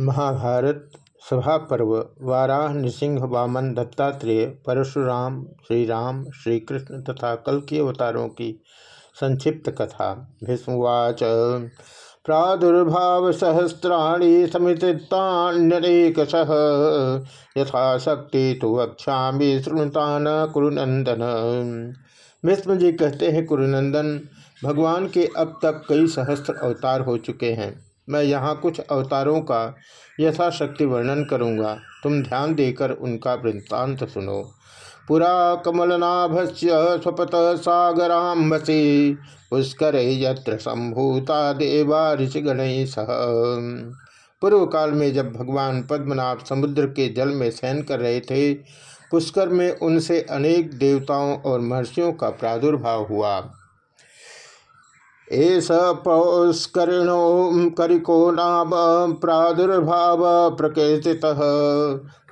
महाभारत सभा पर्व वाराह नृसिंह वामन दत्तात्रेय, परशुराम श्रीराम श्रीकृष्ण तथा कल के अवतारों की संक्षिप्त कथा। भीष्मवाच प्रादुर्भाव सहस्राणी समितान्यरेकश यथाशक्ति तो वक्षा शृणुता न कुरुनंदन। भीष्म जी कहते हैं, कुरुनंदन, भगवान के अब तक कई सहस्त्र अवतार हो चुके हैं। मैं यहाँ कुछ अवतारों का यथाशक्ति वर्णन करूँगा। तुम ध्यान देकर उनका वृत्तांत सुनो। पुरा कमलनाभस्य स्वपत सागराम्बसी पुष्कर यत्र संभूता देवा ऋषिगण सह। पूर्व काल में जब भगवान पद्मनाभ समुद्र के जल में सहन कर रहे थे, पुष्कर में उनसे अनेक देवताओं और महर्षियों का प्रादुर्भाव हुआ। एस पौस्करिणो करिको नाम प्रादुर्भाव प्रकृति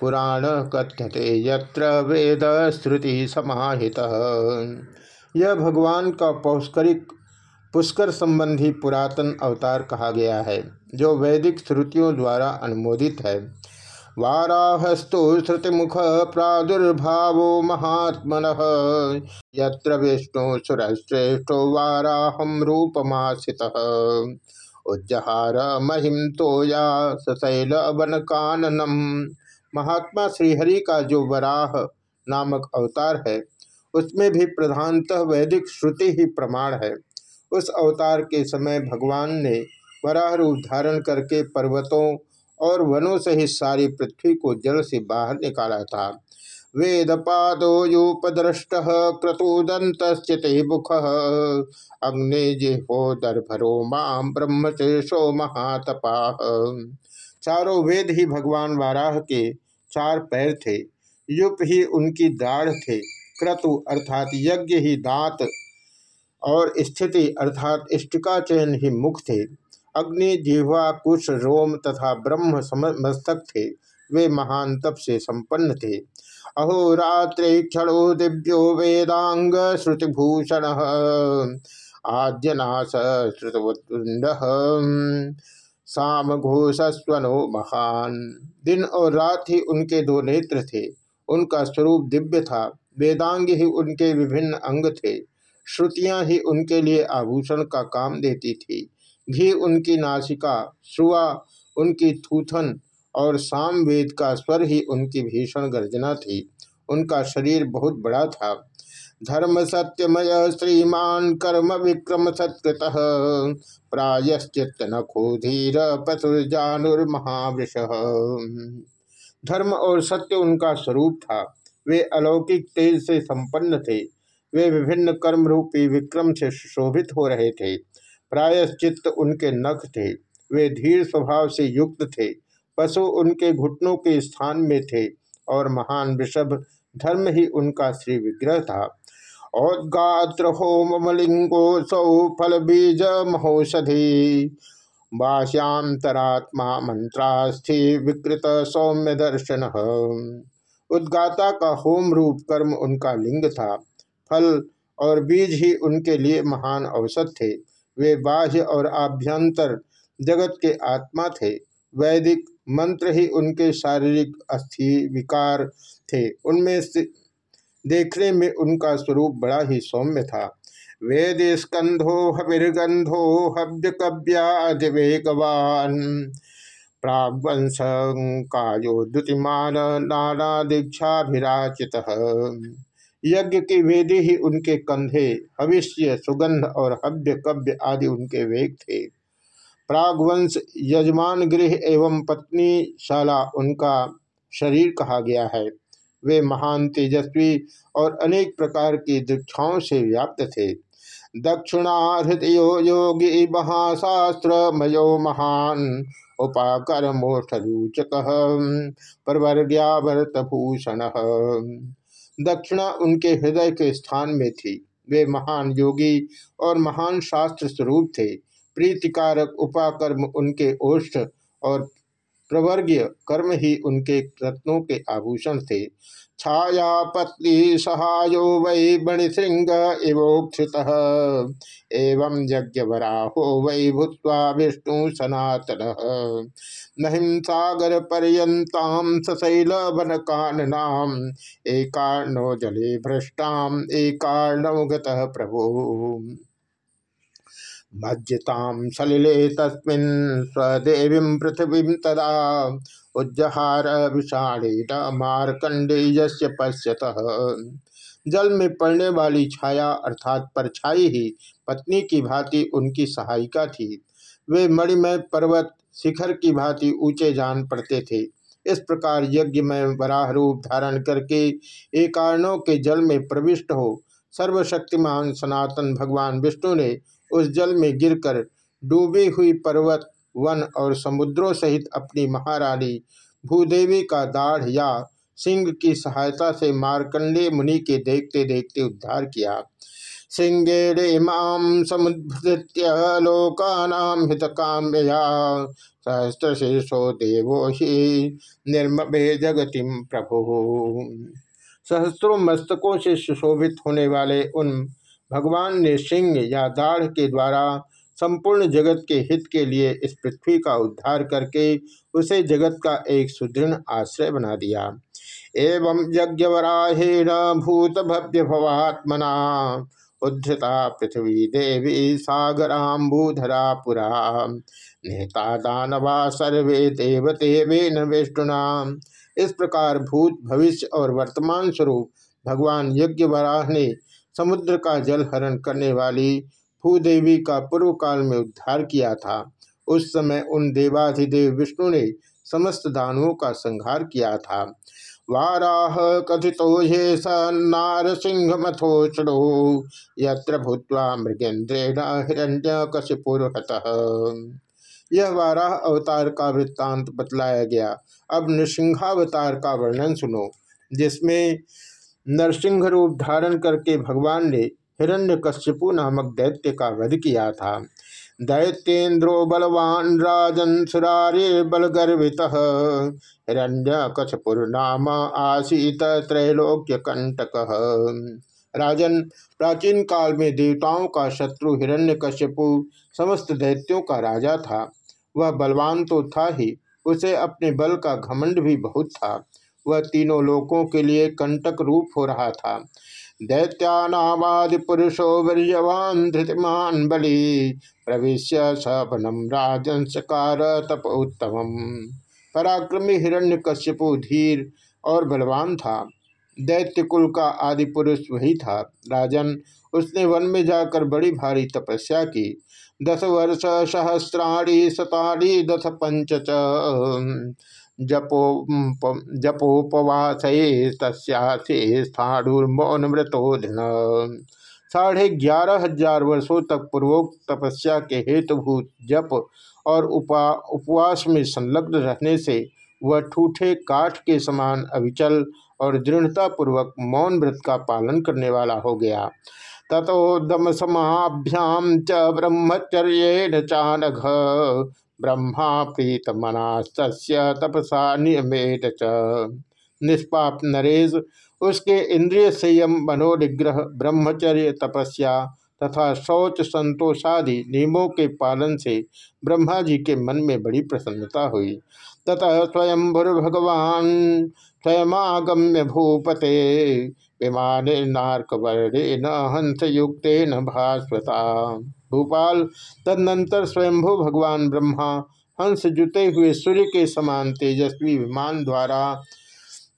पुराण कथ्यते यत्र वेद श्रुति समाहित। यह भगवान का पौस्करिक पुष्कर संबंधी पुरातन अवतार कहा गया है, जो वैदिक श्रुतियों द्वारा अनुमोदित है। वाराहस्तु श्रुतिमुख प्रादुर्भाव महात्मन। यत्र विष्णु सुरश्रेष्ठो वाराहम रूपमासित। उज्जहार महिम तोया सशैल वन काननम महात्मा श्रीहरि का जो वराह नामक अवतार है, उसमें भी प्रधानतः वैदिक श्रुति ही प्रमाण है। उस अवतार के समय भगवान ने वराह रूप धारण करके पर्वतों और वनों सहित सारी पृथ्वी को जल से बाहर निकाला था। वेद पादोयुपदृष्ट क्रतुदंत मुख। अग्नि जिहो दर्भरो माम ब्रह्मशेषो महातपा। चारों वेद ही भगवान वाराह के चार पैर थे। युप ही उनकी दाढ़ थे। क्रतु अर्थात यज्ञ ही दांत और स्थिति अर्थात इष्टिका चयन ही मुख थे। अग्नि जिह्वा कुश रोम तथा ब्रह्म मस्तक थे। वे महान तप से संपन्न थे। अहोरात्रे क्षणो दिव्यो वेदांग श्रुतिभूषण, आद्यनाश श्रुतवुंड साम घोषस्वनो महान। दिन और रात ही उनके दो नेत्र थे। उनका स्वरूप दिव्य था। वेदांग ही उनके विभिन्न अंग थे। श्रुतियाँ ही उनके लिए आभूषण का काम देती थी। घी उनकी नासिका श्रुआ उनकी थूथन और सामवेद का स्वर ही उनकी भीषण गर्जना थी। उनका शरीर बहुत बड़ा था। धर्म सत्यमय श्रीमान कर्म विक्रम सत्कृत प्रायश्चित नखोधीर पशुर्जानुर्महावृष। धर्म और सत्य उनका स्वरूप था। वे अलौकिक तेज से संपन्न थे। वे विभिन्न कर्म रूपी विक्रम से शोभित हो रहे थे। प्रायश्चित उनके नख थे। वे धीर स्वभाव से युक्त थे। पशु उनके घुटनों के स्थान में थे और महान वृषभ धर्म ही उनका श्री विग्रह था। औदगात्र होमलिंगो सौ फल बीज महोषधि। बाश्यांतरात्मा मंत्रास्थि विकृत सौम्य दर्शन। उद्गाता का होम रूप कर्म उनका लिंग था। फल और बीज ही उनके लिए महान औसत थे। वे बाह्य और आभ्यंतर जगत के आत्मा थे। वैदिक मंत्र ही उनके शारीरिक अस्थि विकार थे। उनमें देखने में उनका स्वरूप बड़ा ही सौम्य था। वेद स्कंधो हविर्गंधो हव्य कव्यादिवेगवान प्रागवंश कायो द्युतिमान नाना दीक्षाभिराचित यज्ञ के वेदी ही उनके कंधे, हविष्य, सुगंध और हव्य कव्य आदि उनके वेग थे। प्रागवंश, यजमान गृह एवं पत्नी शाला उनका शरीर कहा गया है। वे महान तेजस्वी और अनेक प्रकार की दीक्षाओं से व्याप्त थे। दक्षिणाहृदयो योगी महाशास्त्र मयो महान उपाकर मोक्षूचक परवर्ग्यावर्त भूषण दक्षिणा उनके हृदय के स्थान में थी। वे महान योगी और महान शास्त्र स्वरूप थे। प्रीतिकारक, उपाकर्म उनके ओष्ठ और प्रवर्गीय कर्म ही उनके रत्नों के आभूषण थे। छाया पत्नी सहायो वै मणिशृंग इवोक्षित एवं यज्ञवराहो वै भूत्वा विष्णु सनातन। महिम सागर पर्यताम सशैल वन काननाम जले भ्रष्टाम एकाणो गतः प्रभु। मज्जितां सलिले तस्मिन् स्वदेवीं पृथिवीं तदा। उज्जहार विषाणेन मार्कंडेयस्य पश्यत। जल में पड़ने वाली छाया अर्थात परछाई ही पत्नी की भांति उनकी सहायिका थी। वे मणिमय पर्वत शिखर की भांति ऊँचे जान पड़ते थे। इस प्रकार यज्ञ में वराह रूप धारण करके एकारणों के जल में प्रविष्ट हो सर्वशक्तिमान सनातन भगवान विष्णु ने उस जल में गिरकर डूबी हुई पर्वत, वन और समुद्रों सहित अपनी महारानी भूदेवी का दाढ़ या सिंह की सहायता से मार्कंडे मुनि के देखते देखते उद्धार किया। सिंगेड़े माम समुद्र लोकानाम हित काम्यया सहस्त्र शीर्षो देवो ही निर्मे जगतिम प्रभु। सहस्त्रों मस्तकों से सुशोभित होने वाले उन भगवान ने सिंह या दाढ़ के द्वारा संपूर्ण जगत के हित के लिए इस पृथ्वी का उद्धार करके उसे जगत का एक सुदृढ़ आश्रय बना दिया। एवं यज्ञवराहेण भूत भव्य भवात्मना उद्धता पृथ्वी देवी सागराम्बूधरा पुरा। नेता दानवा सर्वे देवते न विष्णुना। इस प्रकार भूत, भविष्य और वर्तमान स्वरूप भगवान यज्ञ वराह ने समुद्र का जल हरण करने वाली भूदेवी का पूर्व काल में उद्धार किया था। उस समय उन देवाधिदेव विष्णु ने समस्त दानवों का संहार किया था। वाराह कथितो ये स नारसिंह मथोषणो यत्र भूतवा मृगेन्द्रेण हिरण्य कशिपुरहत यह वाराह अवतार का वृत्तांत बतलाया गया। अब नृसिंहावतार का वर्णन सुनो, जिसमें नरसिंह रूप धारण करके भगवान ने हिरण्य कश्यपु नामक दैत्य का वध किया था। दैत्येन्द्रो बलवान राजन सुरारे बलगर्वित। हिरण्य कछपुर नाम आसीत त्रैलोक्य कंटक। राजन, प्राचीन काल में देवताओं का शत्रु हिरण्य कश्यपु समस्त दैत्यों का राजा था। वह बलवान तो था ही, उसे अपने बल का घमंड भी बहुत था। वह तीनों लोकों के लिए कंटक रूप हो रहा था। दैत्यानावादि पुरुषो वीरवान धृतिमान बलि प्रवेश सवनम राजंसकार तप उत्तम पराक्रमी हिरण्य कश्यपु धीर और बलवान था। दैत्य कुल का आदि पुरुष वही था। राजन उसने वन में जाकर बड़ी भारी तपस्या की। दस वर्ष सहस्राणी शताणी दस पंच जपो जपोपवास तस्यास्थाणुर्मौनमृतोधन साढ़े ग्यारह हज़ार वर्षों तक पूर्वोक्त तपस्या के हेतुभूत जप और उपा, उपवास में संलग्न रहने से वह ठूठे काठ के समान अविचल और दृढ़तापूर्वक मौन व्रत का पालन करने वाला हो गया। तथोदम समाभ्याम च ब्रह्मचर्य चानघ ब्रह्मा प्रीत मनास्त तपसा नियमेत च। निष्पाप नरेश उसके इंद्रिय संयम मनोनिग्रह, ब्रह्मचर्य तपस्या तथा शौच संतोषादि नियमों के पालन से ब्रह्मा जी के मन में बड़ी प्रसन्नता हुई। ततः स्वयं भगवान स्वयंगम्य भूपते, विमान नारक वर्णे न हंस युक्ते न भास्वता भूपाल। तदनंतर स्वयंभू भगवान ब्रह्मा हंस जुते हुए सूर्य के समान तेजस्वी विमान द्वारा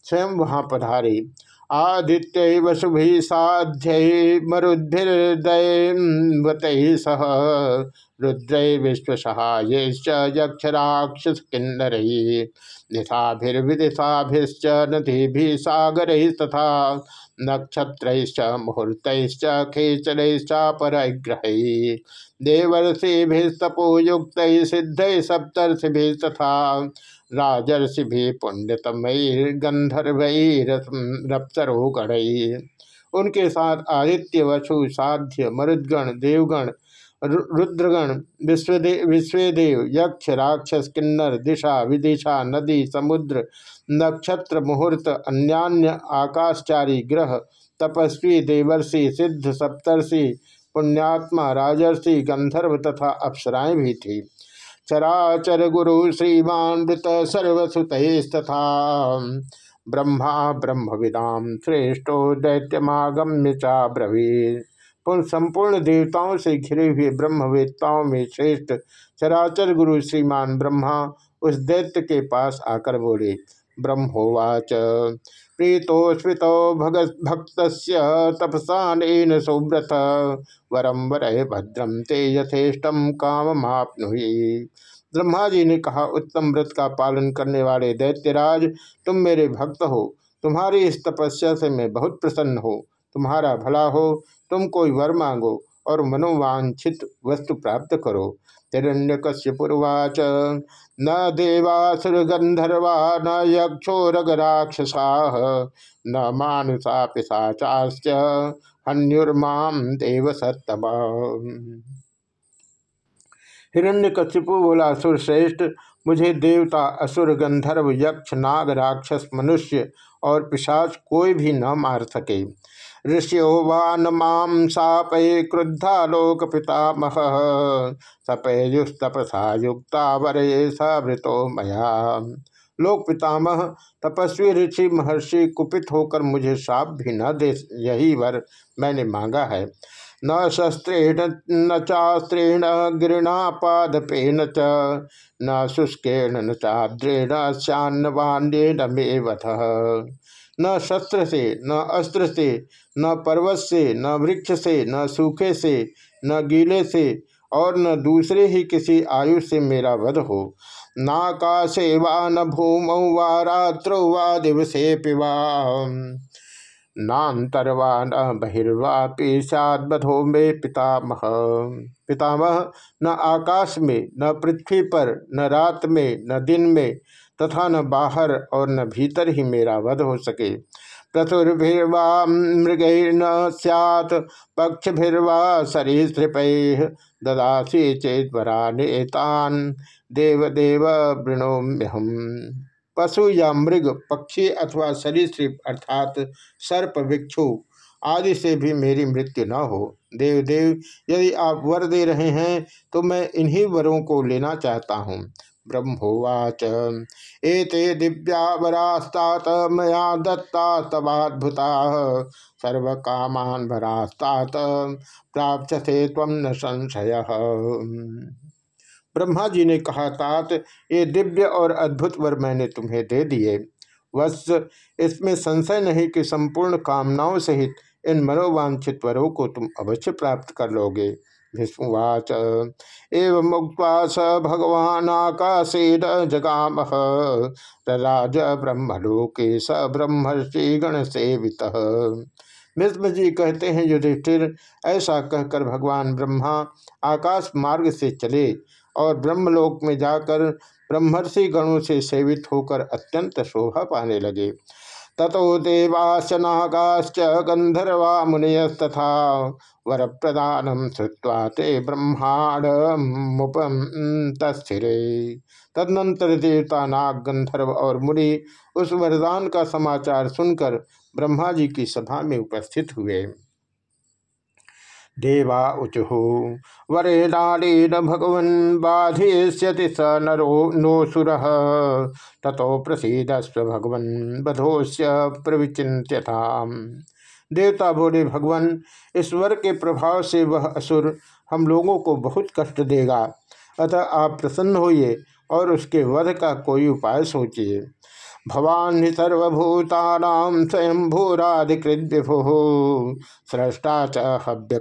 स्वयं वहाँ पधारे। आदित्य वसुभि साध्य मरुद्भिर्दयवत सह रुद्र विश्वसहाय यक्षराक्षस किन्नर निशाभिर्विदिशाभिश्च नदीभि सागर तथा नक्षत्र मुहूर्त खेचरश्चापरग्रह देवर्षिभिस्तपोयुक्त सिद्ध सप्तर्षि तथा। राजर्षि पुण्यतमैर्गंधर्वैरप्सरो उनके साथ आदित्य वसु साध्य मरुद्गण, देवगण रुद्रगण विश्वदेव विश्वदेव यक्ष राक्षस किन्नर दिशा, विदिशा, नदी, समुद्र, नक्षत्र, मुहूर्त, अन्यान्य, आकाशचारी, ग्रह, तपस्वी, देवर्षि, सिद्ध, सप्तर्षि, पुण्यात्मा, राजर्षि, गंधर्व तथा अप्सराएँ भी थी। चराचर गुरु श्रीमानृत सर्वसुतस्तथा। ब्रह्मा ब्रह्म विदाम श्रेष्ठो दैत्यमागम्य चा ब्रवीर पुन संपूर्ण देवताओं से घिरे हुए ब्रह्मवेत्ताओं में श्रेष्ठ चराचर गुरु श्रीमान ब्रह्मा उस दैत्य के पास आकर बोले, ब्रह्मोवाच, प्रीतोस्मित भक्त तपसान सुव्रत वरम वर भद्रम ते यथेष्टम काम ब्रह्मा जी ने कहा, उत्तम व्रत का पालन करने वाले दैत्यराज, तुम मेरे भक्त हो, तुम्हारी इस तपस्या से मैं बहुत प्रसन्न हो, तुम्हारा भला हो तुम कोई वर मांगो और मनोवांछित वस्तु प्राप्त करो। हिरण्य कश्यपुर्वाच न देवासुर गंधर्वा न यक्षोरगराक्षसा, न मानुषा पिशाचाश्च हन्युर्माम देव सत्तम हिरण्य कश्यपु बोला असुर श्रेष्ठ मुझे देवता असुर गंधर्व यक्ष, नाग, राक्षस, मनुष्य और पिशाच कोई भी न मार सके। ऋषियो वान माम सापय क्रुद्धा लोक पितामह सपयुस्तपसा युक्ता वरे सवृतो मया। लोक पितामह तपस्वी ऋषि महर्षि कुपित होकर मुझे साप भी न दे यही वर मैंने मांगा है। न शस्त्रेण, न चास्त्रेण गिरणापादपेन च, न शुष्केण, न चाद्रेण श्यान्नवान्येन मे वथ न शस्त्र से, न अस्त्र से, न पर्वत से, न वृक्ष से, न सूखे से, न गीले से, और न दूसरे ही किसी आयु से मेरा वध हो। नाकाशे वा न भूमौ वा रात्रौ वा दिवसे पिवा नान्तर्वा न बहिर्वापि सदबधो मे पितामह। पितामह न आकाश में, न पृथ्वी पर, न रात में, न दिन में तथा न बाहर और न भीतर ही मेरा वध हो सके। प्रतुर्भिर्वा मृगैर्न सैत् पक्षभिर्वा सरीसृप ददासी चेतरा नेतान देवदेव वृणोम्यहम पशु या मृग, पक्षी अथवा सरीसृप अर्थात सर्प भिक्षु आदि से भी मेरी मृत्यु न हो। देव देव यदि आप वर दे रहे हैं तो मैं इन्हीं वरों को लेना चाहता हूँ। ब्रह्मोवाच। एते दिव्यावरास्तात मया दत्ता तवाद्भुता सर्व कामान भरास्तात प्राप्त थे तम न संशय। ब्रह्मा जी ने कहा, तात, ये दिव्य और अद्भुत वर मैंने तुम्हें दे दिए। वत्स, इसमें संशय नहीं कि संपूर्ण कामनाओं सहित इन मनोवांछित वरों को तुम अवश्य प्राप्त कर लोगे। भीष्मवाच एवं मुक्त स भगवान आकाशेन जगाम। राज ब्रह्मलोके स ब्रह्मर्षि गण सेवित भीष्म जी कहते हैं, युधिष्ठिर, ऐसा कहकर भगवान ब्रह्मा आकाश मार्ग से चले और ब्रह्मलोक में जाकर ब्रह्मर्षि गणों से सेवित होकर अत्यंत शोभा पाने लगे। ततो देवाशनागाश्च गंधर्वा मुनयस्तथा। वर प्रदानम श्रुवा ते ब्रह्मांड तस्थिरे तदनंतर देवता नाग गंधर्व और मुनि उस वरदान का समाचार सुनकर ब्रह्मा जी की सभा में उपस्थित हुए। देवा उचु वरेणालेन भगवन् बाधेष्यति स नरो नोसुर ततो प्रसीदस्व भगवन् बधोस्य प्रविचिन्त्यता देवता बोले, भगवान ईश्वर के प्रभाव से वह असुर हम लोगों को बहुत कष्ट देगा। अतः आप प्रसन्न होइए और उसके वध का कोई उपाय सोचिए। भवान ही सर्वभूतानाम स्वयं भूराधिकृत विभु सृष्टा च हव्य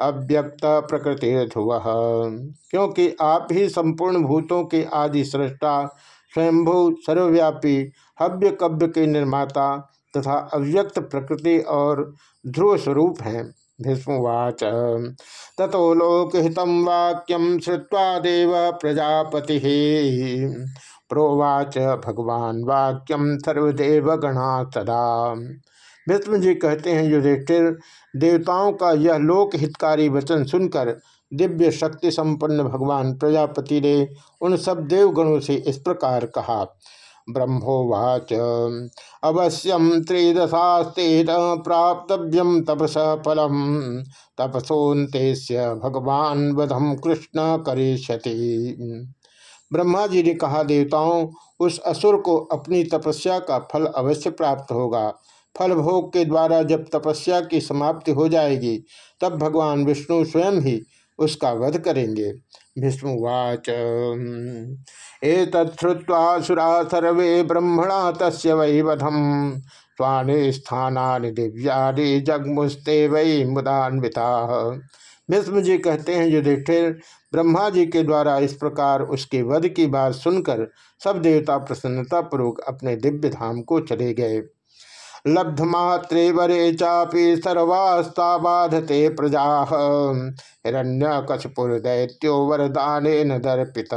अव्यक्त प्रकृति ध्रुव क्योंकि आप ही संपूर्ण भूतों के आदि सृष्टा स्वयंभू, सर्वव्यापी हव्य कव्य के निर्माता तथा अव्यक्त प्रकृति और ध्रुव स्वरूप हैं भीष्मवाच ततो लोकहित वाक्यम श्रुवा देव प्रजापति। प्रोवाच, भगवान वाक्यम सर्वदेव गणा सदा। विष्णु जी कहते हैं, युधिष्ठिर, देवताओं का यह लोक हितकारी वचन सुनकर दिव्य शक्ति संपन्न भगवान प्रजापति ने उन सब देवगणों से इस प्रकार कहा, ब्रह्मोवाच अवश्यम त्रिदशास्तेन प्राप्तव्यम तपस फलम तपसोन्ते भगवान वधम कृष्ण करिष्यति। ब्रह्मा जी ने कहा, देवताओं, उस असुर को अपनी तपस्या का फल अवश्य प्राप्त होगा। फल भोग के द्वारा जब तपस्या की समाप्ति हो जाएगी, तब भगवान विष्णु स्वयं ही उसका वध करेंगे। भीष्मवाच एतत्वा सुरा सर्वे ब्रह्मणा तस् वै वधम। स्वानि स्थानी दिव्यानि जगमुस्ते वै मुदान्विता। भीष्म जी कहते हैं, युधिष्ठिर, ब्रह्मा जी के द्वारा इस प्रकार उसके वध की बात सुनकर सब देवता प्रसन्नतापूर्वक अपने दिव्य धाम को चले गए। लब्धमात्रे वरे चापी सर्वास्ता बाधते प्रजा। हिरण्य कशपुर दैत्यो वरदान दर्पित।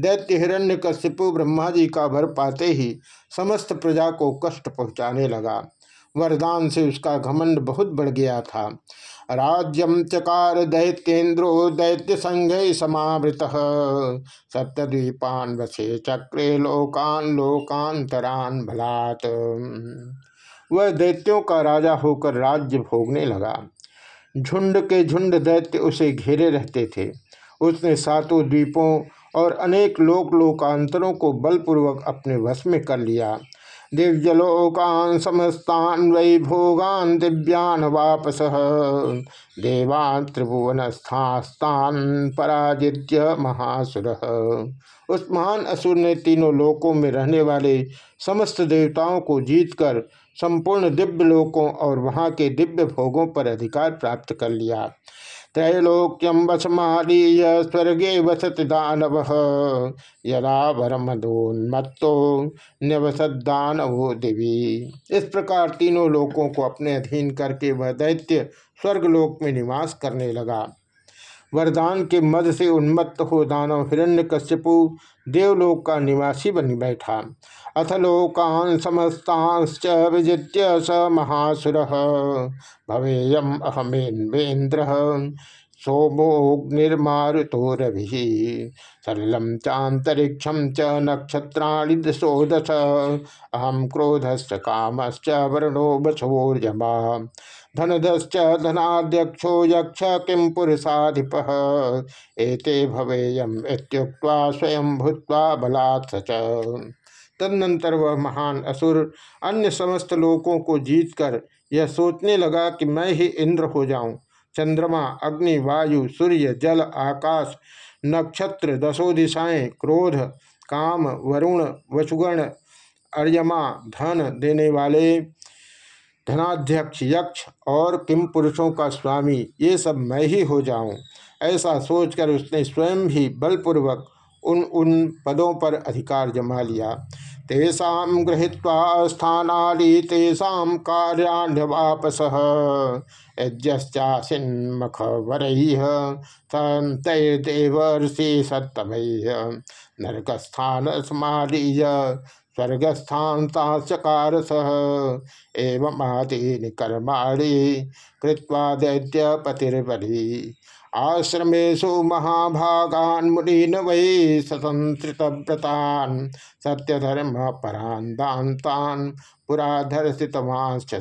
दैत्य हिरण्य कश्यपु ब्रह्मा जी का भर पाते ही समस्त प्रजा को कष्ट पहुँचाने लगा। वरदान से उसका घमंड बहुत बढ़ गया था। राज्यम चकार दैत्येन्द्रो दैत्य संघ समावृत। सप्तद्वीपान वसे चक्रे लोकान लोकांतरान भलात वह दैत्यों का राजा होकर राज्य भोगने लगा। झुंड के झुंड दैत्य उसे घेरे रहते थे। उसने सातों द्वीपों और अनेक लोक लोकांतरों को बलपूर्वक अपने वश में कर लिया। दिव्यलोकान समस्तान वै भोगान दिव्यान वापस। देवान त्रिभुवन स्थास्तान पराजित्य महासुर। उस महान असुर ने तीनों लोकों में रहने वाले समस्त देवताओं को जीतकर संपूर्ण दिव्य लोकों और वहाँ के दिव्य भोगों पर अधिकार प्राप्त कर लिया। त्रैलोक्यम वसमालीय स्वर्गे वसत दानव यदा न्यवसत दानवो देवी। इस प्रकार तीनों लोकों को अपने अधीन करके वह दैत्य स्वर्गलोक में निवास करने लगा। वरदान के मद से उन्मत्त हो दानव हिरण्य कश्यपु देवलोक का निवासी बन बैठा। अथ लोकान समस्तांश्च विजित्य स महासुर। भवेयम अहमेन्द्र सोमोग्निर्मारुतो रवि। सरलम चातरीक्षम च नक्षत्राणि दशो दश अहम क्रोधश्च कामश्च वर्णो बछोर्यमा धनधश्च धनाध्यक्षो यक्ष किं पुरुषाधिप? एते भवेयम स्वयं भूत्वा बलात् च। तदनंतर वह महान असुर अन्य समस्त लोकों को जीतकर यह सोचने लगा कि मैं ही इंद्र हो जाऊँ। चंद्रमा, अग्नि, वायु, सूर्य, जल, आकाश, नक्षत्र, दसो दिशाएँ, क्रोध, काम, वरुण वशुगण अर्यमा, धन देने वाले धनाध्यक्ष, यक्ष और किम पुरुषों का स्वामी, ये सब मैं ही हो जाऊँ। ऐसा सोचकर उसने स्वयं ही बलपूर्वक उन उन पदों पर अधिकार जमा लिया। तेषा गृहीत्वा स्थानाली तेषा कार्याण्यवापस। यज्ञश्चासिन्मख वरैः तैर्देवर्षि सत्तमैः नरकस्थान स्मारीय स्वर्गस्थानताचकार सह एवं आदीन कर्माणी कृत्वा दैत्यपतिर्बली। आश्रमेशु महाभागान मुनीन वै सतंत्रितव्रतान सत्यधर्म परान दान पुराधर्षितवांश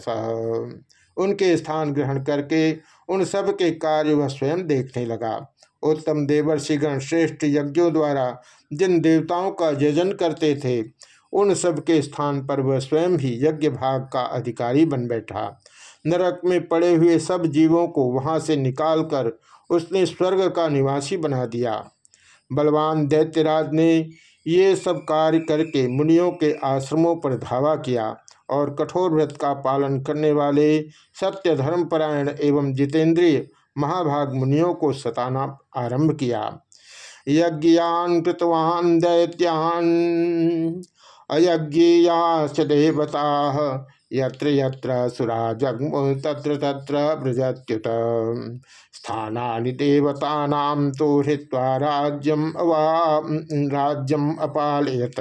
उनके स्थान ग्रहण करके उन सब के कार्य वह स्वयं देखने लगा। उत्तम देवर्षिगण श्रेष्ठ यज्ञों द्वारा जिन देवताओं का यजन करते थे उन सब के स्थान पर वह स्वयं ही यज्ञ भाग का अधिकारी बन बैठा। नरक में पड़े हुए सब जीवों को वहाँ से निकालकर उसने स्वर्ग का निवासी बना दिया। बलवान दैत्यराज ने ये सब कार्य करके मुनियों के आश्रमों पर धावा किया और कठोर व्रत का पालन करने वाले सत्य धर्मपरायण एवं जितेंद्रिय महाभाग मुनियों को सताना आरंभ किया। यज्ञान कृतवान दैत्यान। अयज्ञाश्च देवता यत्र यत्र सुरा जग्मु तत्र तत्र ब्रजत्युत स्थानानि देवतानां तो हृत्वा राज्यम अवा, राज्यम अपालयत।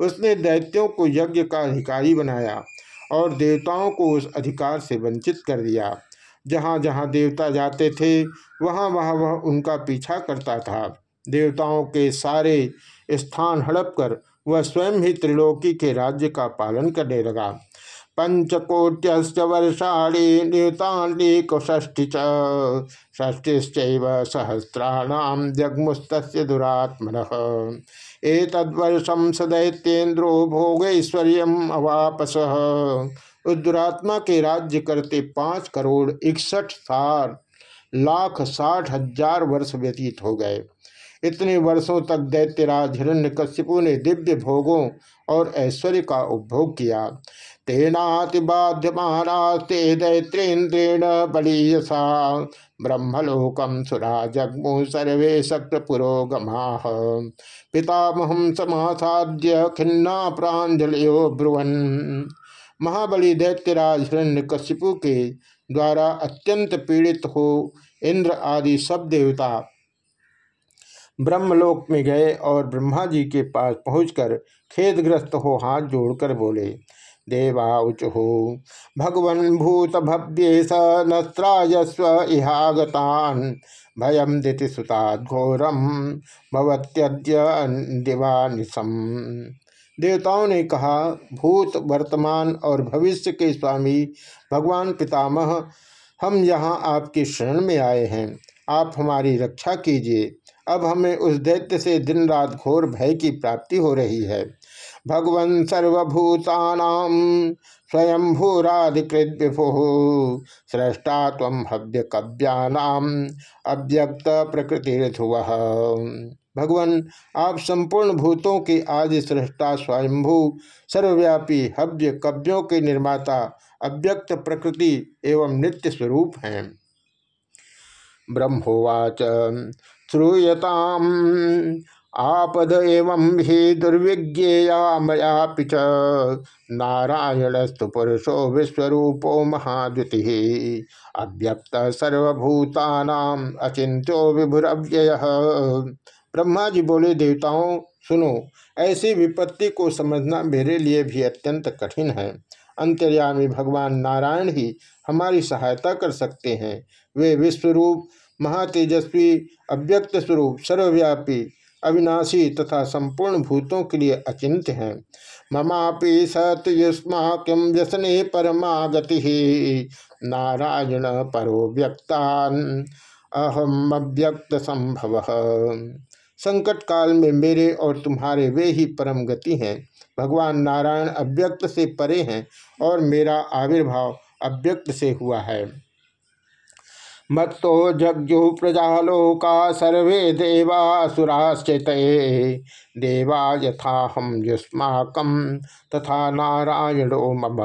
उसने दैत्यों को यज्ञ का अधिकारी बनाया और देवताओं को उस अधिकार से वंचित कर दिया। जहाँ जहाँ देवता जाते थे, वहाँ वहाँ वह उनका पीछा करता था। देवताओं के सारे स्थान हड़प कर वह स्वयं ही त्रिलोकी के राज्य का पालन करने लगा। पंचकोट्यश्च वर्षाणी नियुतान्लिकष्टि षष्टिश्चैव सहस्राणाम जगमुस्त दुरात्मन। एतद्वर्षम सदैत्येन्द्रो भोगैश्वर्य अवापस। उस दुरात्मा के राज्य करते पाँच करोड़ इकसठ साठ लाख साठ हज़ार वर्ष व्यतीत हो गए। इतने वर्षों तक दैत्यराज हिरण्य कश्यपु ने दिव्य भोगों और ऐश्वर्य का उपभोग किया। तेनाति तेनातिबाध्यमानास्ते दैत्रेन्द्रेण बलीयसा। ब्रह्मलोकम सुरा जगमु सर्वे शक्र पुरोगमा पितामहम समासाद्य खिन्ना प्राजलियो ब्रुवन। महाबली दैत्यराज हिरण्य कश्यपु के द्वारा अत्यंत पीड़ित हो इंद्र आदि सब देवता ब्रह्मलोक में गए और ब्रह्मा जी के पास पहुंचकर खेदग्रस्त हो हाथ जोड़कर बोले देवाउचु भगवन भूत भव्ये स नस्त्रायस्व इहागतान भयम दिति सुताघोरम भवत्यद्य दिवानिसम देवताओं ने कहा, भूत, वर्तमान और भविष्य के स्वामी, भगवान पितामह, हम यहाँ आपकी शरण में आए हैं। आप हमारी रक्षा कीजिए। अब हमें उस दैत्य से दिन रात घोर भय की प्राप्ति हो रही है। भगवन सर्वभूतानाम स्वयं भूराधिकृत सृष्टा तम हव्य कव्यानाम अव्यक्त प्रकृति ध्रुव भगवान, आप संपूर्ण भूतों के आदि सृष्टा स्वयंभू, सर्वव्यापी हव्य कव्यों के निर्माता, अव्यक्त प्रकृति एवं नित्य स्वरूप हैं। ब्रह्मोवाच। श्रूयताम। आपद एवं ही दुर्विज्ञेया मयापि च। नारायणस्तु पुरुषो विश्वरूपो महाद्युति। अव्यक्त सर्वभूतानाम अचिंत्यो विभुरव्यय। ब्रह्मा जी बोले, देवताओं, सुनो, ऐसी विपत्ति को समझना मेरे लिए भी अत्यंत कठिन है। अंतर्यामी भगवान नारायण ही हमारी सहायता कर सकते हैं। वे विश्वरूप महातेजस्वी अव्यक्त स्वरूप सर्वव्यापी, अविनाशी तथा संपूर्ण भूतों के लिए अचिंत्य हैं। ममापि सतयुष्माक्यम व्यसने परमा गति नारायण परो व्यक्तान। अहम अव्यक्त संभव संकट काल में मेरे और तुम्हारे वे ही परम गति हैं। भगवान नारायण अव्यक्त से परे हैं और मेरा आविर्भाव अव्यक्त से हुआ है। मत्तो जग्जु प्रजालोका सर्वे देवासुराश्चित। देवा यथा हम युष्माक तथा नारायणो मम।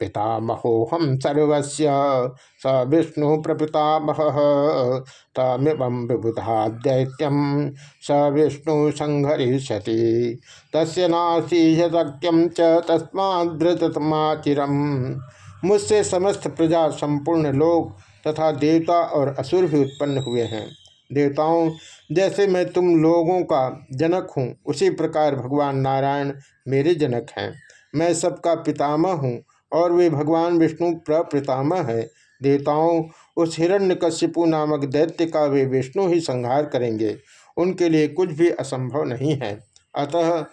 पितामहोहम सर्वस्य, स विष्णु प्रपितामह तमिवं विबुधा दैत्यम स विष्णु संहरिष्यति। तस्य नासी शक्यम च मुझसे समस्त प्रजा संपूर्ण लोग तथा देवता और असुर भी उत्पन्न हुए हैं। देवताओं, जैसे मैं तुम लोगों का जनक हूँ, उसी प्रकार भगवान नारायण मेरे जनक हैं। मैं सबका पितामह हूँ और वे भगवान विष्णु प्रपितामह हैं। देवताओं, उस हिरण्यकश्यपु नामक दैत्य का वे विष्णु ही संहार करेंगे। उनके लिए कुछ भी असंभव नहीं है। अतः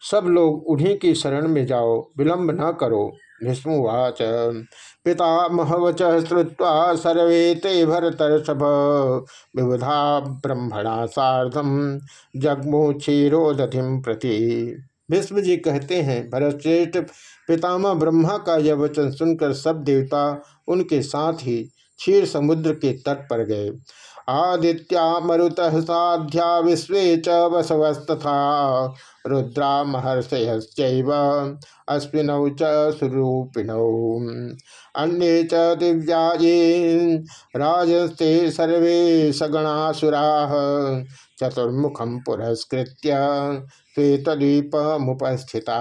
सब लोग उन्हीं की शरण में जाओ, विलंब न करो। भीष्मवाच पितामहवच श्रुवा सर्वे ते भरतर्षभ। विबुधा ब्रह्मणा साधम जगमु क्षीरोदधिम प्रति। भीष्म जी कहते हैं, भरतश्रेष्ठ, पितामह ब्रह्मा का यह वचन सुनकर सब देवता उनके साथ ही क्षीर समुद्र के तट पर गए। आदित्या मरुत साध्या विश्व च वसवस्तथा रुद्रा महर्षयश्चैव अश्विनौ च सुरूपिणौ। अन्ये च दिव्याये राजस्ते सर्वे सगणासुराः। श्वेतद्वीपमुपस्थिता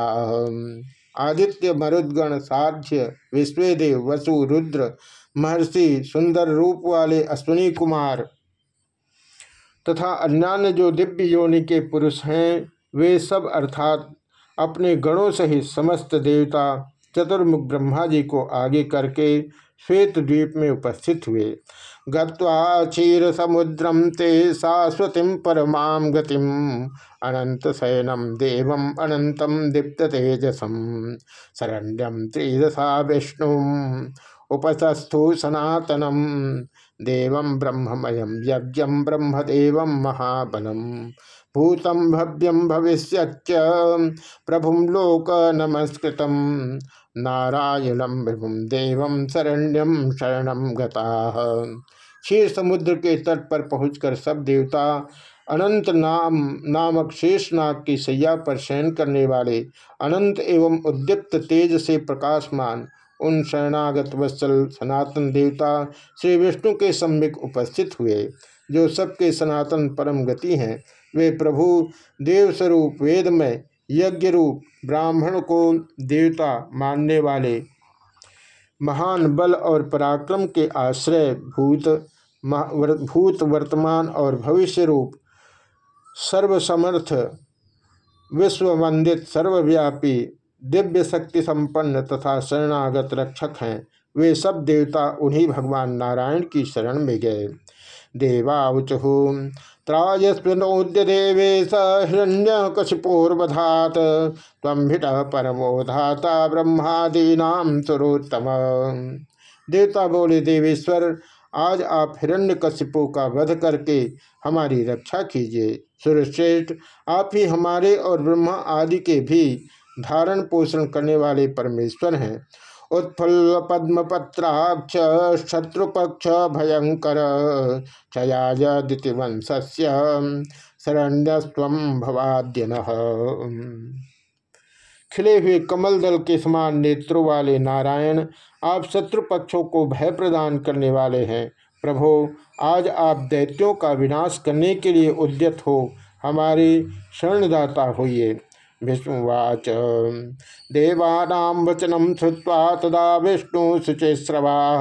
आदित्य मरुद्गण साध्य विश्वेदेव वसु रुद्र महर्षि सुंदर रूप वाले अश्विनी कुमार तथा अन्यान्य जो दिव्य योनि के पुरुष हैं, वे सब अर्थात अपने गणों सहित समस्त देवता चतुर्मुख ब्रह्मा जी को आगे करके श्वेत द्वीप में उपस्थित हुए। गत्वा क्षीर समुद्रम ते शाश्वती परमा गतिम अनंत शयनम देवम अनंतम दीप्त तेजसम शरण्यम त्रिदशा विष्णु उपस्थु सनातनम देव ब्रह्ममय, यज्ञ ब्रह्मदेव महाबलम। भूतम भव्यम भविष्य प्रभु लोक नमस्कृत नारायणम विभुम देवम शरण्यम शरणम गता। क्षीर समुद्र के तट पर पहुंचकर सब देवता अनंत नाम, नामक शेष नाग की सैया पर शयन करने वाले अनंत एवं उद्दीप्त तेज से प्रकाशमान उन शरणागत वत्सल सनातन देवता श्री विष्णु के सम्मुख उपस्थित हुए, जो सबके सनातन परम गति हैं, वे प्रभु देवस्वरूप वेद में यज्ञ रूप ब्राह्मण को देवता मानने वाले, महान बल और पराक्रम के आश्रय भूत भूत वर्तमान और भविष्य रूप, सर्वसमर्थ विश्ववंदित सर्वव्यापी दिव्य शक्ति संपन्न तथा शरणागत रक्षक हैं। वे सब देवता उन्हीं भगवान नारायण की शरण में गए। देवाउचु त्रायस्विनोद्य देवेश हिरण्य कशिपोर्वधात तमिट परमो धाता ब्रह्मादीना सुरोत्तम। देवता बोले, देवेश्वर, आज आप हिरण्य कशिपो का वध करके हमारी रक्षा कीजिए। सुरश्रेष्ठ, आप ही हमारे और ब्रह्मा आदि के भी धारण पोषण करने वाले परमेश्वर हैं। उत्फुल्ल पद्मपत्राक्ष शत्रुपक्ष, भयंकर क्षयाज दितिवंशस्य शरण्यस्व भवाद्यन। खिले हुए कमल दल के समान नेत्रों वाले नारायण आप शत्रु पक्षों को भय प्रदान करने वाले हैं। प्रभो, आज आप दैत्यों का विनाश करने के लिए उद्यत हो। हमारे शरणदाता होइए। विष्णुवाच। देवानां वचनम श्रुवा तदा विष्णु शुचिश्रवा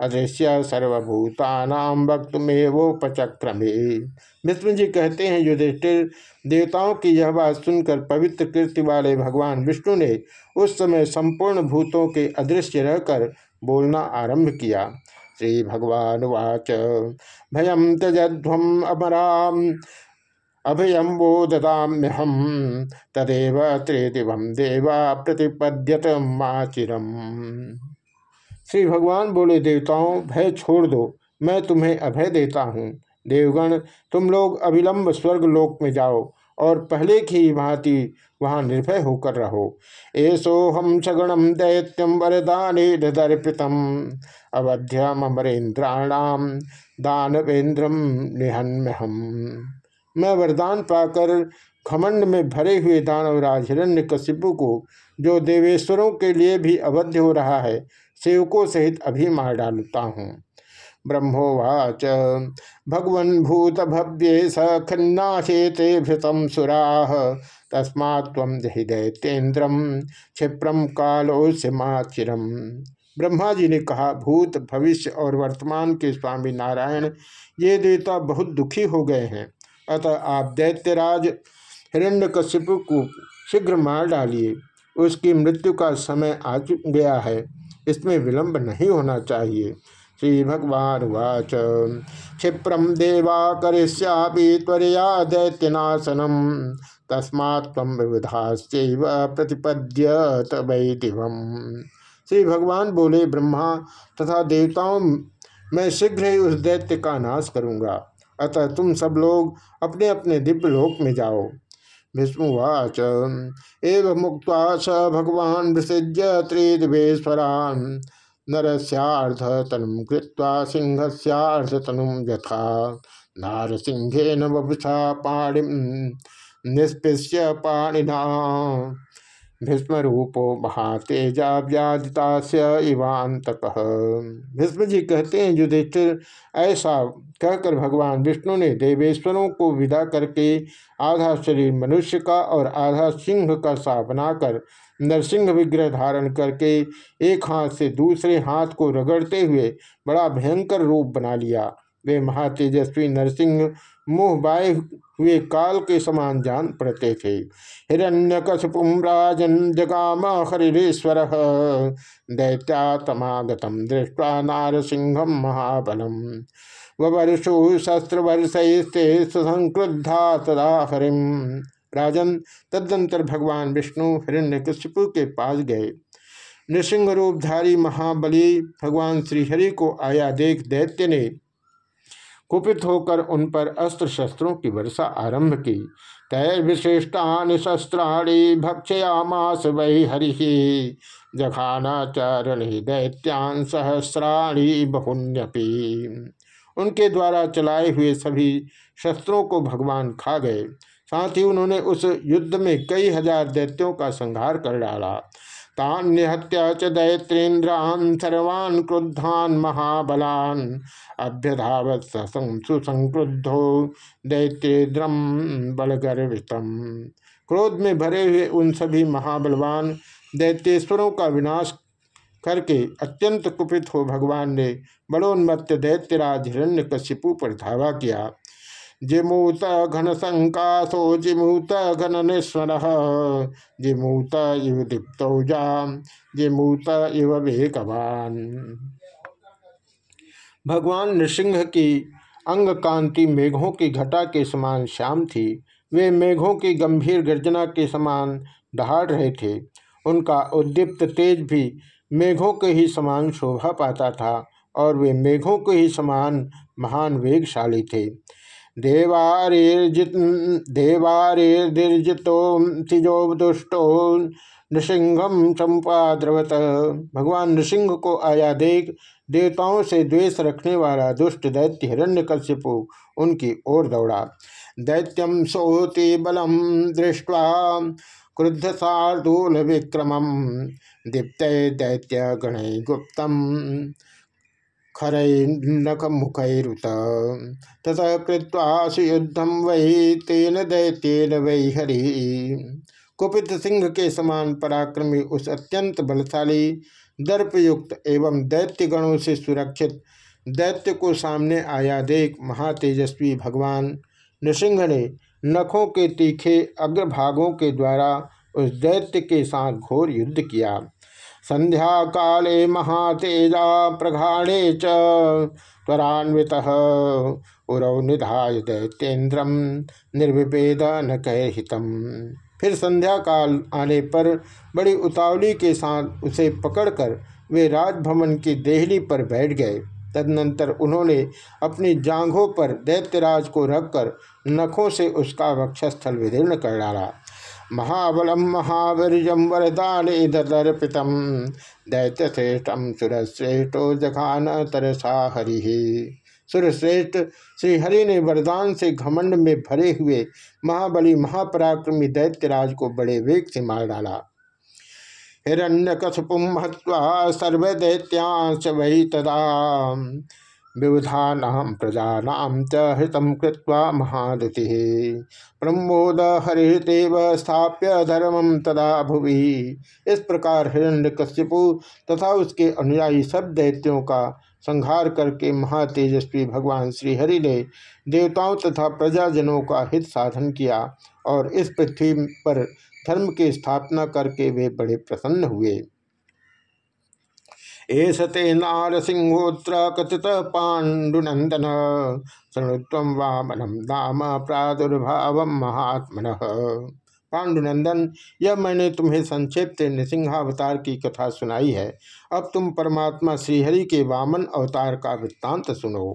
अदृश्य सर्वभूतानां वक्तमेवोपचक्रमे। विष्णु जी कहते हैं, युधिष्ठिर, देवताओं की यह बात सुनकर पवित्र कृति वाले भगवान विष्णु ने उस समय संपूर्ण भूतों के अदृश्य रहकर बोलना आरंभ किया। श्री भगवान वाच। भयम त्यजध्वम अमराम। अभयम वो ददाम्यहम तदेव त्रिदिवम देवा प्रतिपद्यत माचिरम। श्री भगवान बोले, देवताओं, भय छोड़ दो, मैं तुम्हें अभय देता हूँ। देवगण, तुम लोग अविलंब स्वर्ग लोक में जाओ और पहले की भांति वहाँ निर्भय होकर रहो। एसो हम सगुणम दैत्यम वरदाने दर्पितम। अवध्यम अमरेन्द्राणाम दानवेन्द्रम निहन्महम मैं वरदान पाकर खमंड में भरे हुए दानवराज हिरण्य कशिपु को, जो देवेश्वरों के लिए भी अवध्य हो रहा है, सेवकों सहित अभी मार डालता हूँ। ब्रह्मोवाच, भगवन भूत भव्ये स खन्नाशेते भृतम सुरा तस्मा दैत्येन्द्रम क्षिप्रम कालोस्यमाचिरम ब्रह्मा जी ने कहा, भूत, भविष्य और वर्तमान के स्वामी नारायण, ये देवता बहुत दुखी हो गए हैं। अतः आप दैत्यराज हिरण्यकशिपु को शीघ्र मार डालिए। उसकी मृत्यु का समय आ गया है। इसमें विलंब नहीं होना चाहिए। श्री भगवान वाच। क्षिप्रम देवा करिष्यापि त्वरया दैत्यनाशनम। तस्मा विविधाश्चैव प्रतिपद्य तवै श्री भगवान बोले, ब्रह्मा तथा देवताओं, मैं शीघ्र ही उस दैत्य का नाश करूँगा। अतः तुम सब लोग अपने अपने दिव्य लोक में जाओ। विष्णुवाच। एव मुक्त स भगवान विसृज्य त्रिदिवेश्वरान। नरस्यार्ध तनुम कृत्वा सिंहस्यार्ध तनुम यथा। नारसिंहेन वपुषा पाणिम निष्पृश्य पाणिना। भीष्मरूपो महातेजा व्यादितास्य इवांतक भीष्म जी कहते हैं, युधिष्ठिर, ऐसा कहकर भगवान विष्णु ने देवेश्वरों को विदा करके आधा शरीर मनुष्य का और आधा सिंह का सा बनाकर नरसिंह विग्रह धारण करके एक हाथ से दूसरे हाथ को रगड़ते हुए बड़ा भयंकर रूप बना लिया। वे महातेजस्वी नरसिंह मुँह बाए हुए काल के समान जान पड़ते थे। हिरण्य कसपुम राजन जगाम हरिश्वर दैत्यातमागतम दृष्टि नारसिंहम महाबलम। वर्षु शस्त्रवर्षस्ते सुसंक्रुद्धा तदा हरिम राजन तदंतर भगवान विष्णु हिरण्यकशिपु के पास गए। नृसिंह रूपधारी महाबली भगवान श्रीहरि को आया देख दैत्य ने कुपित होकर उन पर अस्त्र शस्त्रों की वर्षा आरंभ की। तैर्विशिष्टान शस्त्राणी भक्षयामास वही हरि। जखानाचरण दैत्यान सहस्राणी बहुन्यपी। उनके द्वारा चलाए हुए सभी शस्त्रों को भगवान खा गए। साथ ही उन्होंने उस युद्ध में कई हज़ार दैत्यों का संहार कर डाला। तान्यहत्या च दैत्रेन्द्रान सर्वान् क्रुद्धान महाबलान। अभ्यधावत सुसंक्रुद्धो दैत्रेद्रम बलगर्वितम। क्रोध में भरे हुए उन सभी महाबलवान दैत्येश्वरों का विनाश करके अत्यंत कुपित हो भगवान ने बड़ोन्मत्त दैत्यराज हिरण्य कशिपु पर धावा किया। जिमूत घन संकाशो जिमूत घन निस्वर। जिमूत इव दीप्तौजा जिमूत इव वेगवान। भगवान नृसिंह की अंग कांति मेघों की घटा के समान श्याम थी। वे मेघों की गंभीर गर्जना के समान दहाड़ रहे थे। उनका उद्दीप्त तेज भी मेघों के ही समान शोभा पाता था और वे मेघों के ही समान महान वेगशाली थे। देवारिर्जित देवारिर्दिर्जितो तिजो दुष्टो नृसिंहम चंपाद्रवत भगवान नृसिंह को आया देख, देवताओं से द्वेष रखने वाला दुष्ट दैत्य हिरण्यकश्यपु उनकी ओर दौड़ा। दैत्यम सोति बलम दृष्ट्वा क्रुद्ध शार्दूल विक्रमम दीप्त दैत्य गण गुप्तम। खरैर्नख मुखैरुत ततः कृत्वासु युद्धम वही तेन दैत्येन वै हरि। कुपित सिंह के समान पराक्रमी उस अत्यंत बलशाली, दर्पयुक्त एवं दैत्य गणों से सुरक्षित, दैत्य को सामने आया देख महातेजस्वी भगवान नृसिंह ने नखों के तीखे अग्रभागों के द्वारा उस दैत्य के साथ घोर युद्ध किया। संध्या काले महातेजा प्रघाणे चरान्वित उरव निधाय दैत्येन्द्रम निर्विपेद न कहहितम फिर संध्या काल आने पर बड़ी उतावली के साथ उसे पकड़कर वे राजभवन की देहली पर बैठ गए। तदनंतर उन्होंने अपनी जांघों पर दैत्यराज को रखकर नखों से उसका वक्षस्थल विदीर्ण कर डाला। महाबलम महावीरजम वरदान दर्पितम दैत्यश्रेष्ठम सुरश्रेष्ठो जखान तरसा हरि। सुरश्रेष्ठ श्रीहरि ने वरदान से घमंड में भरे हुए महाबली महापराक्रमी दैत्यराज को बड़े वेग से मार डाला। हिरण्य कसपुम हवा सर्वदैत्यांश वही तदा विविधा प्रजा च हृतम कृत्वा महादुति। प्रमोद हरिदेव स्थाप्य धर्मम तदा भुवि इस प्रकार हिरण्य कश्यपु तथा उसके अनुयायी सब दैत्यों का संहार करके महातेजस्वी भगवान श्रीहरि ने देवताओं तथा प्रजाजनों का हित साधन किया और इस पृथ्वी पर धर्म की स्थापना करके वे बड़े प्रसन्न हुए। एस नार सिंहोत्र कथित पाण्डुनंदन शृणुत्व वामनम दाम प्रादुर्भाव महात्मन। पांडुनंदन यह मैंने तुम्हें संक्षिप्त से नृसिंहावतार की कथा सुनाई है। अब तुम परमात्मा श्रीहरि के वामन अवतार का वृत्तांत सुनो।